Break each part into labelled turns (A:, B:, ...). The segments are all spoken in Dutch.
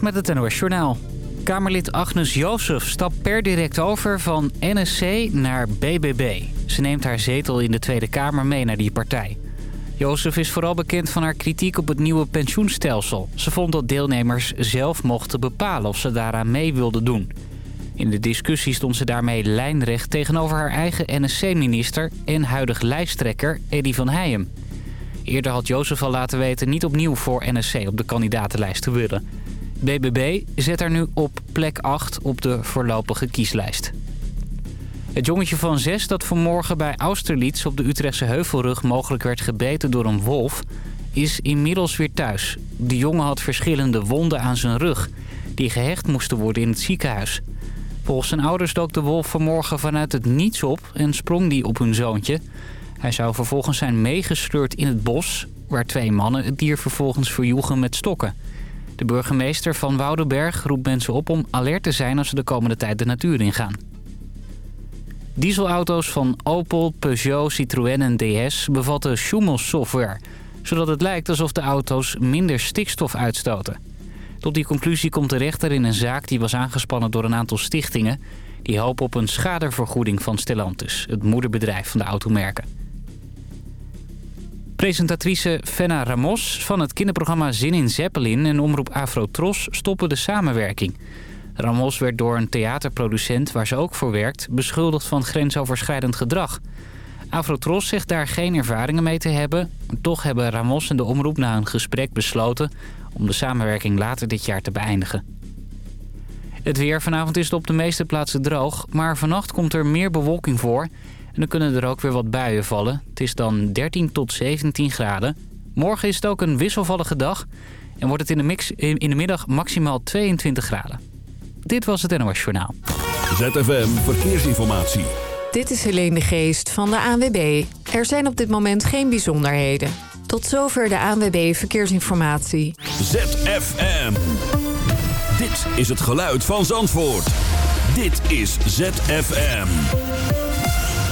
A: Met het NOS Journaal. Kamerlid Agnes Jozef stapt per direct over van NSC naar BBB. Ze neemt haar zetel in de Tweede Kamer mee naar die partij. Jozef is vooral bekend van haar kritiek op het nieuwe pensioenstelsel. Ze vond dat deelnemers zelf mochten bepalen of ze daaraan mee wilden doen. In de discussie stond ze daarmee lijnrecht tegenover haar eigen NSC-minister... en huidig lijsttrekker Eddy van Heijem. Eerder had Jozef al laten weten niet opnieuw voor NSC op de kandidatenlijst te willen. BBB zet haar nu op plek 8 op de voorlopige kieslijst. Het jongetje van zes dat vanmorgen bij Austerlitz op de Utrechtse Heuvelrug mogelijk werd gebeten door een wolf, is inmiddels weer thuis. De jongen had verschillende wonden aan zijn rug, die gehecht moesten worden in het ziekenhuis. Volgens zijn ouders dook de wolf vanmorgen vanuit het niets op en sprong die op hun zoontje. Hij zou vervolgens zijn meegesleurd in het bos... waar twee mannen het dier vervolgens verjoegen met stokken. De burgemeester van Woudenberg roept mensen op om alert te zijn... als ze de komende tijd de natuur ingaan. Dieselauto's van Opel, Peugeot, Citroën en DS bevatten Schumel-software... zodat het lijkt alsof de auto's minder stikstof uitstoten. Tot die conclusie komt de rechter in een zaak die was aangespannen door een aantal stichtingen... die hopen op een schadevergoeding van Stellantis, het moederbedrijf van de automerken. Presentatrice Fenna Ramos van het kinderprogramma Zin in Zeppelin en omroep Afrotros stoppen de samenwerking. Ramos werd door een theaterproducent waar ze ook voor werkt beschuldigd van grensoverschrijdend gedrag. Afrotros zegt daar geen ervaringen mee te hebben. Toch hebben Ramos en de omroep na een gesprek besloten om de samenwerking later dit jaar te beëindigen. Het weer vanavond is op de meeste plaatsen droog, maar vannacht komt er meer bewolking voor... En dan kunnen er ook weer wat buien vallen. Het is dan 13 tot 17 graden. Morgen is het ook een wisselvallige dag. En wordt het in de, mix, in de middag maximaal 22 graden. Dit was het NOS Journaal.
B: ZFM Verkeersinformatie.
C: Dit is Helene de Geest van de ANWB. Er zijn op dit moment geen bijzonderheden. Tot zover de ANWB Verkeersinformatie.
B: ZFM. Dit is het geluid van Zandvoort. Dit is ZFM.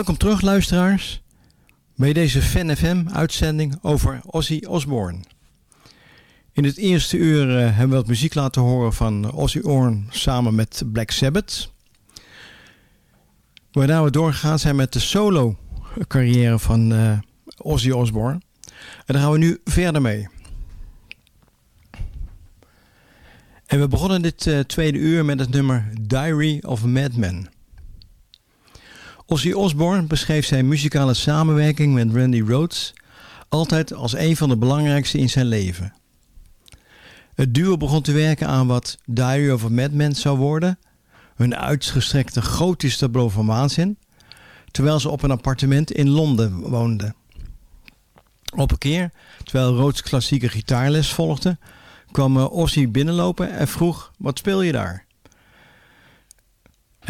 D: Welkom terug luisteraars bij deze Fan FM uitzending over Ozzy Osbourne. In het eerste uur uh, hebben we wat muziek laten horen van Ozzy Osbourne samen met Black Sabbath. Waarna we doorgegaan zijn met de solo carrière van uh, Ozzy Osbourne. En daar gaan we nu verder mee. En we begonnen dit uh, tweede uur met het nummer Diary of Madman. Ozzy Osbourne beschreef zijn muzikale samenwerking met Randy Rhoads altijd als een van de belangrijkste in zijn leven. Het duo begon te werken aan wat Diary of a Madman zou worden, hun uitgestrekte gotische tableau van waanzin, terwijl ze op een appartement in Londen woonden. Op een keer, terwijl Rhoads klassieke gitaarles volgde, kwam Ozzy binnenlopen en vroeg, wat speel je daar?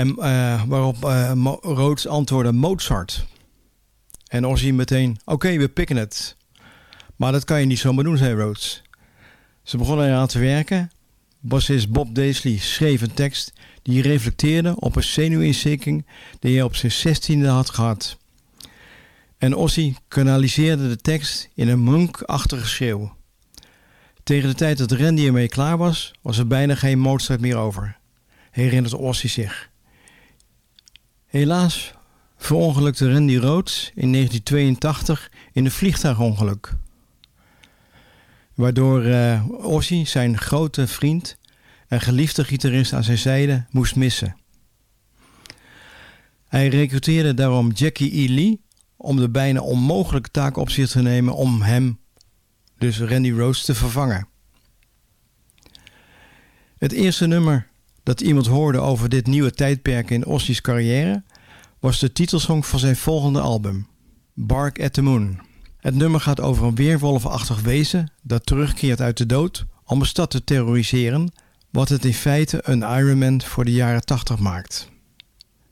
D: En uh, waarop uh, Rhodes antwoordde Mozart. En Ozzy meteen, oké, we pikken het. Maar dat kan je niet zomaar doen, zei Rhodes. Ze begonnen eraan te werken. Bassist Bob Daisley schreef een tekst die reflecteerde op een zenuwinzinking die hij op zijn zestiende had gehad. En Ozzy kanaliseerde de tekst in een munkachtige schreeuw. Tegen de tijd dat Randy ermee klaar was, was er bijna geen Mozart meer over, herinnert Ozzy zich. Helaas verongelukte Randy Rhoads in 1982 in een vliegtuigongeluk. Waardoor uh, Ozzy zijn grote vriend en geliefde gitarist aan zijn zijde moest missen. Hij recruteerde daarom Jackie E. Lee om de bijna onmogelijke taak op zich te nemen om hem, dus Randy Rhoads, te vervangen. Het eerste nummer dat iemand hoorde over dit nieuwe tijdperk in Ozzy's carrière was de titelsong van zijn volgende album, Bark at the Moon. Het nummer gaat over een weerwolfachtig wezen dat terugkeert uit de dood om een stad te terroriseren, wat het in feite een Ironman voor de jaren 80 maakt.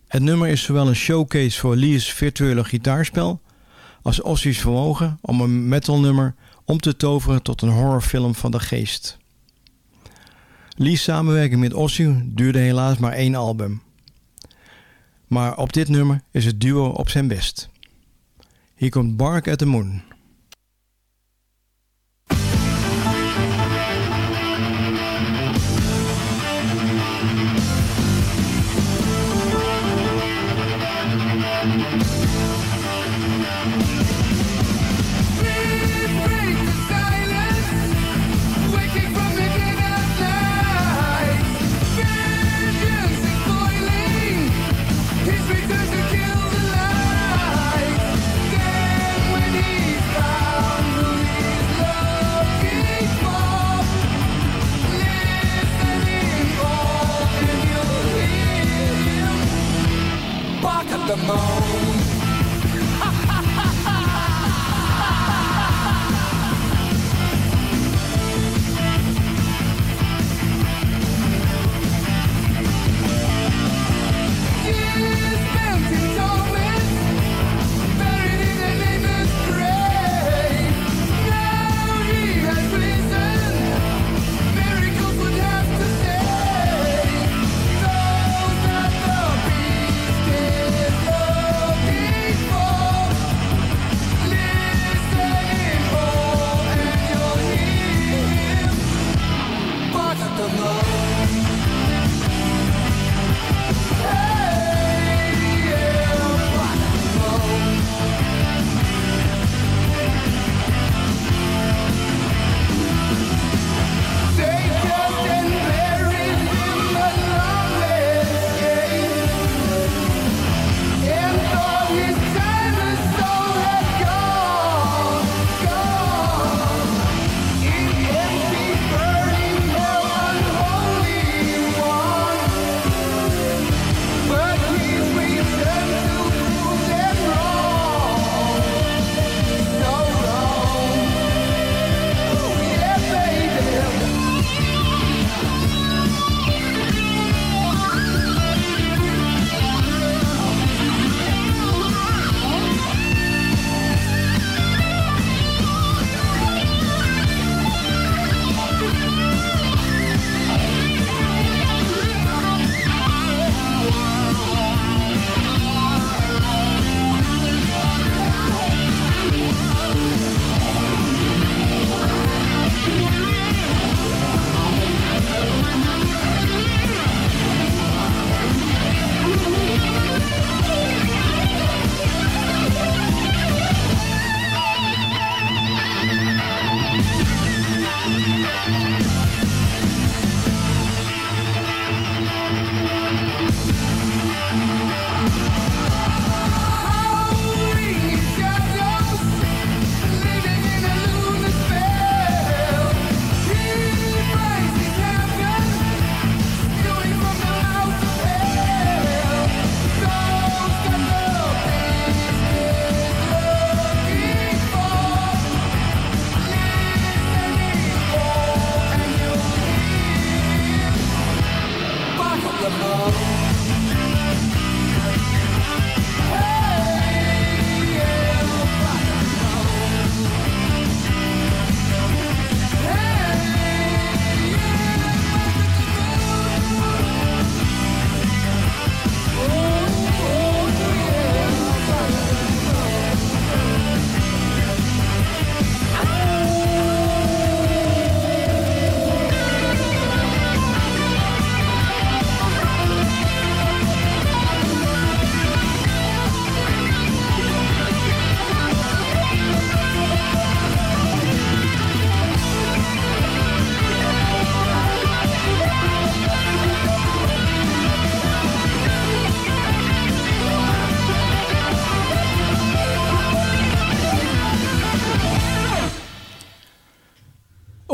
D: Het nummer is zowel een showcase voor Lee's virtuele gitaarspel als Ozzy's vermogen om een metalnummer om te toveren tot een horrorfilm van de geest. Lee's samenwerking met Ozzy duurde helaas maar één album. Maar op dit nummer is het duo op zijn best. Hier komt Bark at the Moon.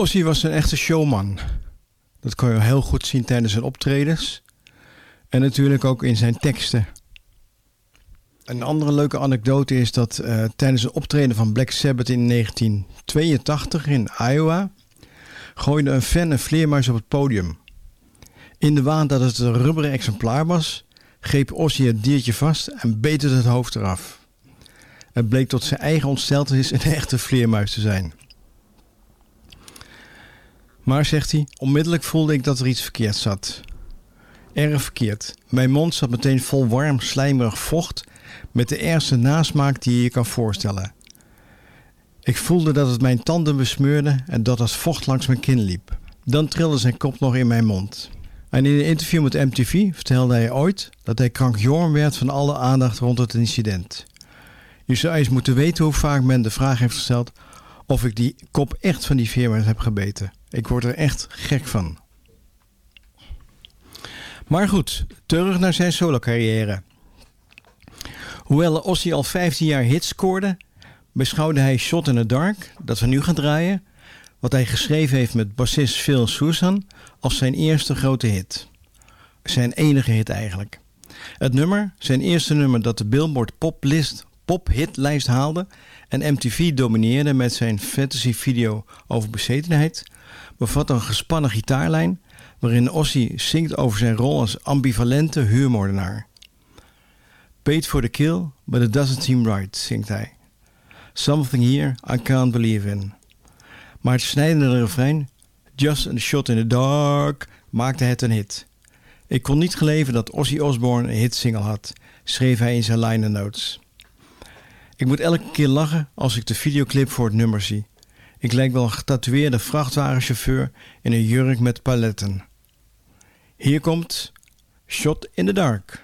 D: Ozzy was een echte showman. Dat kon je heel goed zien tijdens zijn optredens. En natuurlijk ook in zijn teksten. Een andere leuke anekdote is dat uh, tijdens een optreden van Black Sabbath in 1982 in Iowa... gooide een fan een vleermuis op het podium. In de waan dat het een rubberen exemplaar was... greep Ozzy het diertje vast en beet het het hoofd eraf. Het bleek tot zijn eigen ontsteltenis een echte vleermuis te zijn. Maar, zegt hij, onmiddellijk voelde ik dat er iets verkeerd zat. Erg verkeerd. Mijn mond zat meteen vol warm, slijmerig vocht met de ergste nasmaak die je je kan voorstellen. Ik voelde dat het mijn tanden besmeurde en dat als vocht langs mijn kin liep. Dan trilde zijn kop nog in mijn mond. En in een interview met MTV vertelde hij ooit dat hij krankjorm werd van alle aandacht rond het incident. Je zou eens moeten weten hoe vaak men de vraag heeft gesteld of ik die kop echt van die veermuis heb gebeten. Ik word er echt gek van. Maar goed, terug naar zijn solo-carrière. Hoewel Ossie al 15 jaar hits scoorde, beschouwde hij Shot in the Dark, dat we nu gaan draaien, wat hij geschreven heeft met bassist Phil Susan, als zijn eerste grote hit. Zijn enige hit eigenlijk. Het nummer, zijn eerste nummer dat de Billboard Poplist pop-hitlijst haalde en MTV domineerde met zijn fantasy video over bezetenheid, bevat een gespannen gitaarlijn waarin Ossie zingt over zijn rol als ambivalente huurmoordenaar. Paid for the kill, but it doesn't seem right, zingt hij. Something here I can't believe in. Maar het snijdende refrein, Just a shot in the dark, maakte het een hit. Ik kon niet geloven dat Ozzy Osbourne een hitsingle had, schreef hij in zijn liner notes. Ik moet elke keer lachen als ik de videoclip voor het nummer zie. Ik lijk wel een getatoeëerde vrachtwagenchauffeur in een jurk met paletten. Hier komt Shot in the Dark.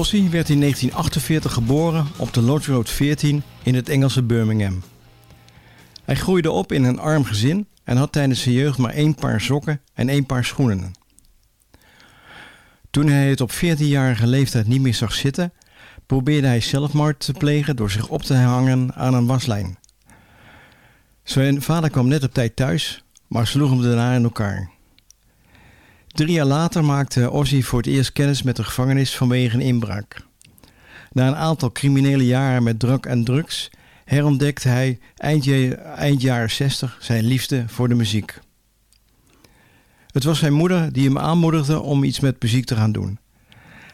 D: Ossie werd in 1948 geboren op de Lodge Road 14 in het Engelse Birmingham. Hij groeide op in een arm gezin en had tijdens zijn jeugd maar één paar sokken en één paar schoenen. Toen hij het op 14-jarige leeftijd niet meer zag zitten, probeerde hij zelfmoord te plegen door zich op te hangen aan een waslijn. Zijn vader kwam net op tijd thuis, maar sloeg hem daarna in elkaar. Drie jaar later maakte Ozzy voor het eerst kennis met de gevangenis vanwege een inbraak. Na een aantal criminele jaren met drank en drugs herontdekte hij eind, jaren 60 zijn liefde voor de muziek. Het was zijn moeder die hem aanmoedigde om iets met muziek te gaan doen.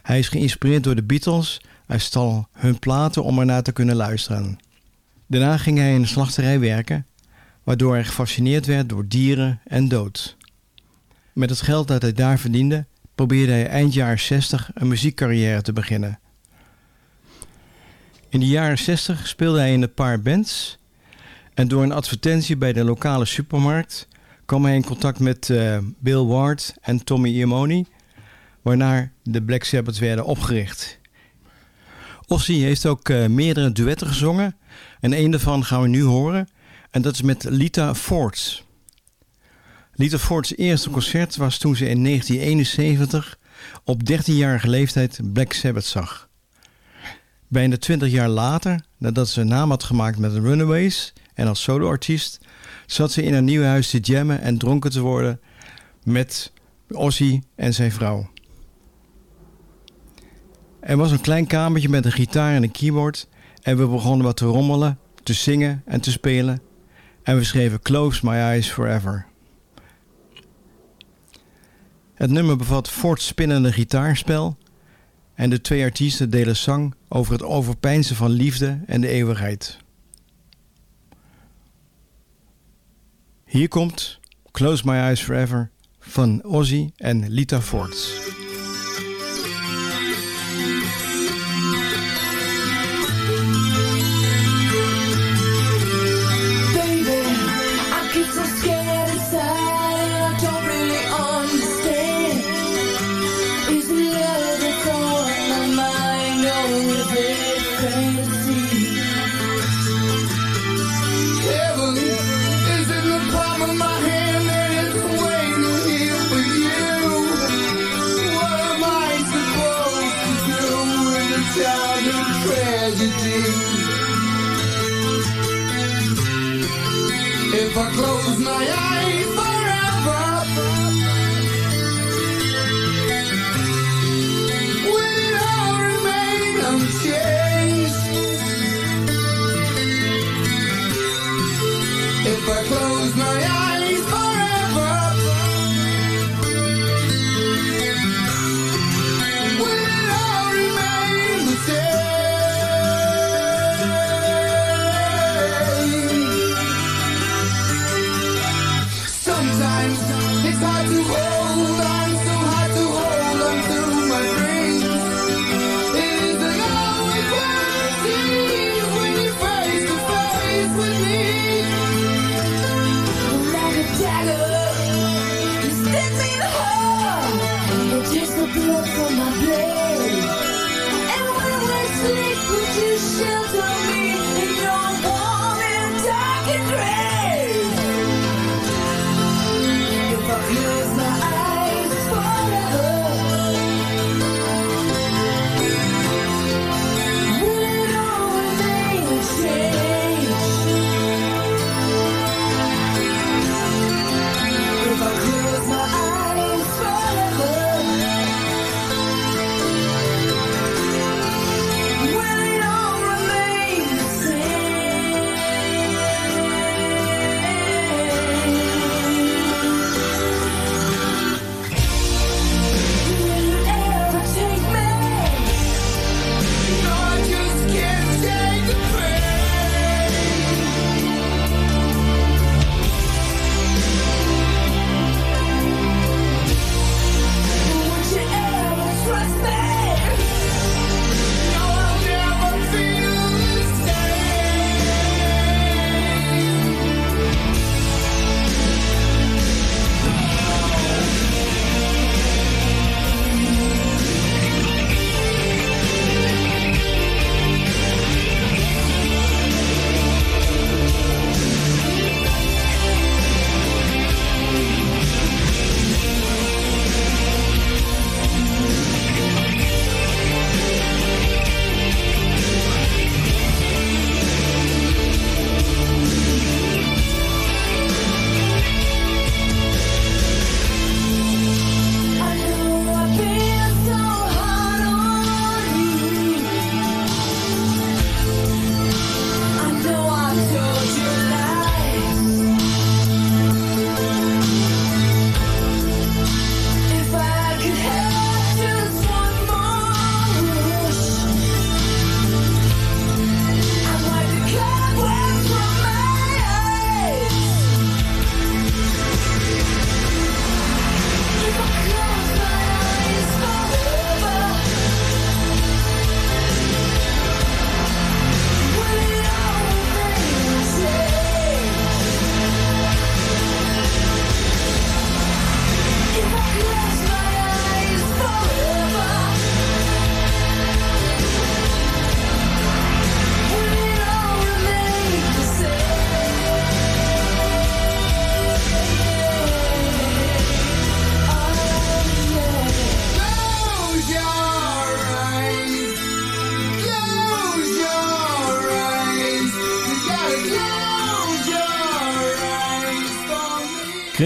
D: Hij is geïnspireerd door de Beatles. Hij stal hun platen om ernaar te kunnen luisteren. Daarna ging hij in een slachterij werken, waardoor hij gefascineerd werd door dieren en dood. Met het geld dat hij daar verdiende, probeerde hij eind jaren 60 een muziekcarrière te beginnen. In de jaren 60 speelde hij in een paar bands en door een advertentie bij de lokale supermarkt kwam hij in contact met uh, Bill Ward en Tommy Iomoni, waarna de Black Sabbath werden opgericht. Ozzy heeft ook uh, meerdere duetten gezongen en een daarvan gaan we nu horen en dat is met Lita Ford. Lita Ford's eerste concert was toen ze in 1971 op 13-jarige leeftijd Black Sabbath zag. Bijna 20 jaar later, nadat ze een naam had gemaakt met de Runaways en als soloartiest, zat ze in haar nieuwe huis te jammen en dronken te worden met Ozzy en zijn vrouw. Er was een klein kamertje met een gitaar en een keyboard en we begonnen wat te rommelen, te zingen en te spelen en we schreven Close My Eyes Forever. Het nummer bevat voortspinnende gitaarspel en de twee artiesten delen zang over het overpeinzen van liefde en de eeuwigheid. Hier komt Close My Eyes Forever van Ozzy en Lita Ford.
E: crazy.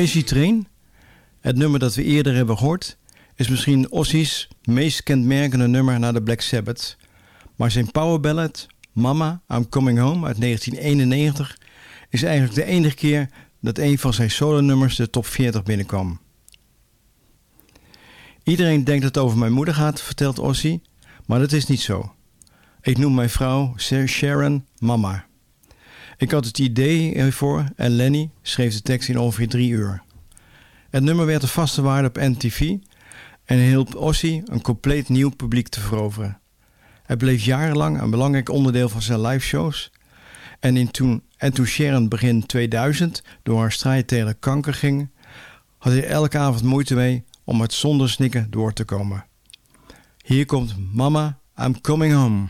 E: Crazy Train, het nummer dat we eerder hebben gehoord, is misschien Ozzy's meest kenmerkende nummer na de Black Sabbath. Maar zijn power ballad Mama, I'm Coming Home uit 1991 is eigenlijk de enige keer dat een van zijn solo-nummers de top 40 binnenkwam. Iedereen denkt dat het over mijn moeder gaat, vertelt Ozzy, maar dat is niet zo. Ik noem mijn vrouw Sharon Mama. Ik had het idee ervoor en Lenny schreef de tekst in ongeveer drie uur. Het nummer werd een vaste waarde op NTV en hielp Ozzy een compleet nieuw publiek te veroveren. Het bleef jarenlang een belangrijk onderdeel van zijn liveshows. En, in toen, en Sharon begin 2000 door haar strijd tegen kanker ging, had hij elke avond moeite mee om het zonder snikken door te komen. Hier komt Mama, I'm Coming Home.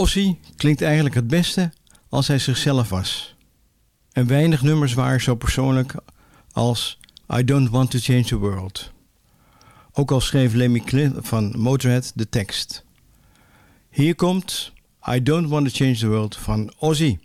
E: Ozzy klinkt eigenlijk het beste als hij zichzelf was. En weinig nummers waren zo persoonlijk als I Don't Want To Change The World. Ook al schreef Lemmy Cliff van Motorhead de tekst. Hier komt I Don't Want To Change The World van Ozzy.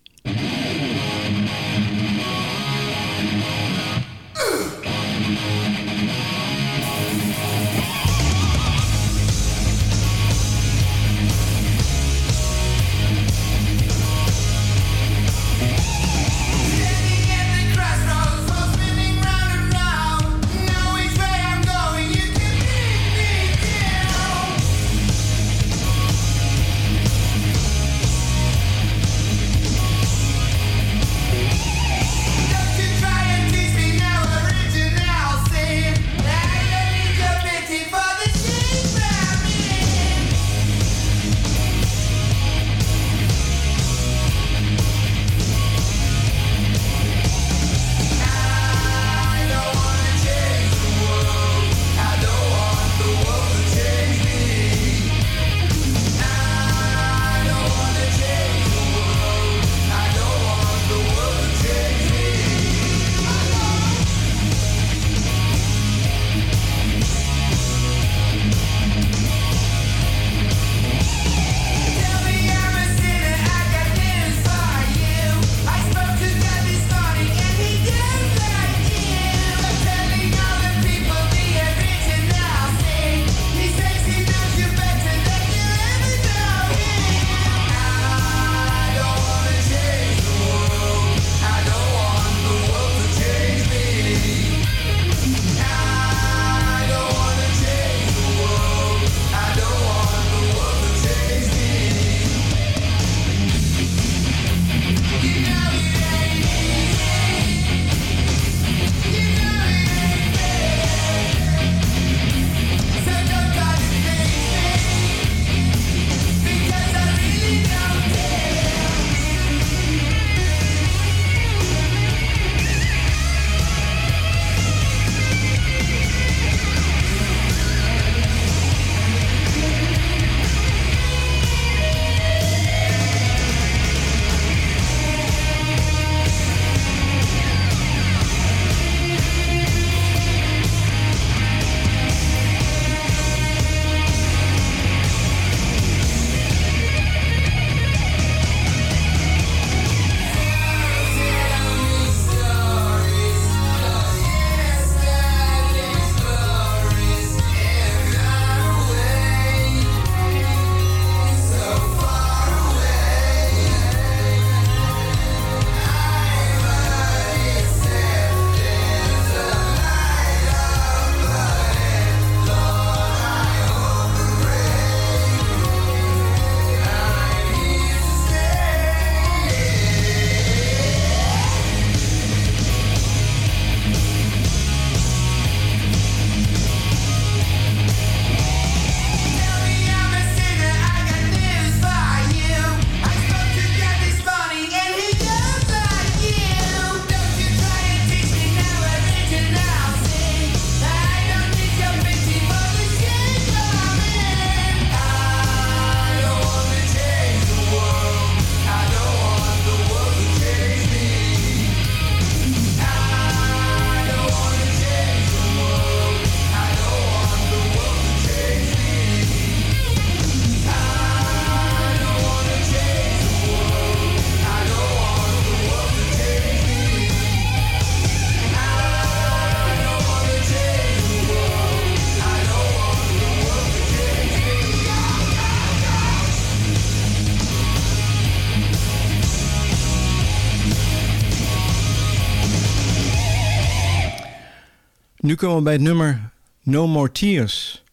E: Nu komen we bij het nummer No More Tears.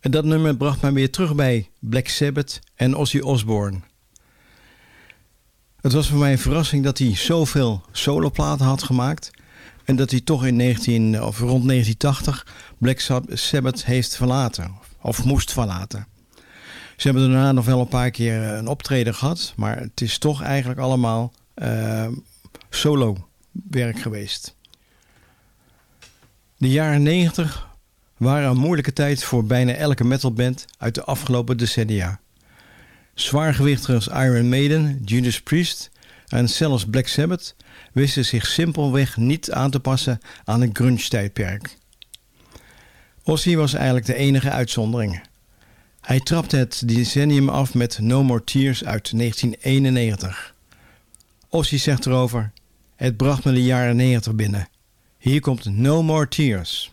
E: En dat nummer bracht mij weer terug bij Black Sabbath en Ozzy Osbourne. Het was voor mij een verrassing dat hij zoveel soloplaten had gemaakt... en dat hij toch in 19, of rond 1980 Black Sabbath heeft verlaten. Of moest verlaten. Ze hebben daarna nog wel een paar keer een optreden gehad... maar het is toch eigenlijk allemaal uh, solo werk geweest. De jaren 90 waren een moeilijke tijd voor bijna elke metalband uit de afgelopen decennia.
D: Zwaargewichtig als Iron Maiden, Judas Priest en zelfs Black Sabbath wisten zich simpelweg niet aan te passen aan het grunge-tijdperk. Ozzy was eigenlijk de enige uitzondering. Hij trapte het decennium af met No More Tears uit 1991. Ozzy zegt erover, het bracht me de jaren 90 binnen. Hier komt No More Tears.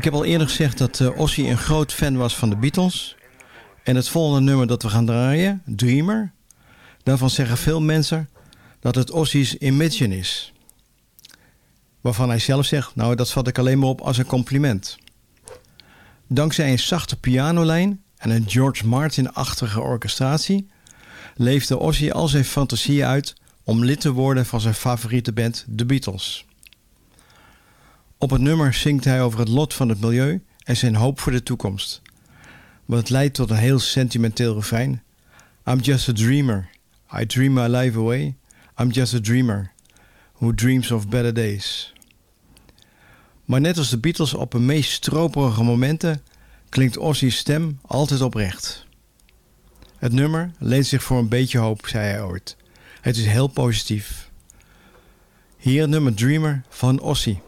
D: Ik heb al eerder gezegd dat uh, Ozzy een groot fan was van de Beatles. En het volgende nummer dat we gaan draaien, Dreamer... daarvan zeggen veel mensen dat het Ozzy's Imagine is. Waarvan hij zelf zegt, nou dat vat ik alleen maar op als een compliment. Dankzij een zachte pianolijn en een George Martin-achtige orchestratie... leefde Ozzy al zijn fantasieën uit om lid te worden van zijn favoriete band, The Beatles. Op het nummer zingt hij over het lot van het milieu en zijn hoop voor de toekomst. Wat leidt tot een heel sentimenteel refrein. I'm just a dreamer. I dream my life away. I'm just a dreamer who dreams of better days. Maar net als de Beatles op hun meest stroperige momenten klinkt Ozzy's stem altijd oprecht. Het nummer leent zich voor een beetje hoop, zei hij ooit. Het is heel positief. Hier nummer Dreamer van Ozzy.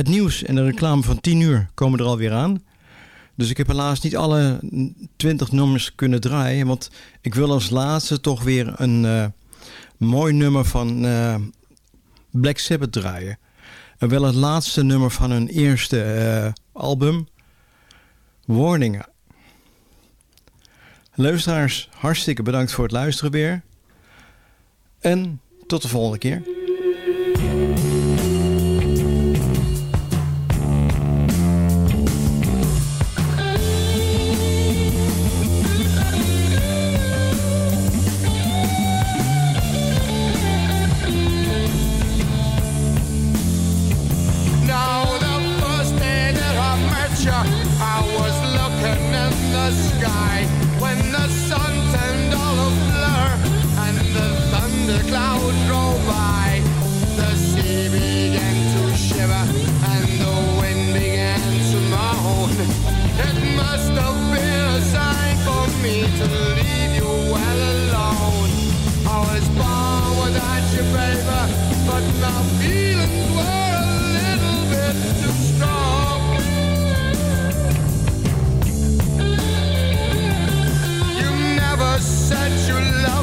E: Het nieuws en de reclame van 10 uur komen er alweer aan. Dus ik heb helaas niet alle 20 nummers kunnen draaien. Want ik wil als laatste toch weer een uh, mooi nummer van uh, Black Sabbath draaien. En wel het laatste nummer van hun eerste uh, album, Warning. Luisteraars, hartstikke bedankt voor het luisteren weer. En tot de volgende keer.
B: sky when the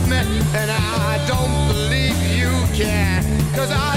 B: me, and I don't believe you can. Cause I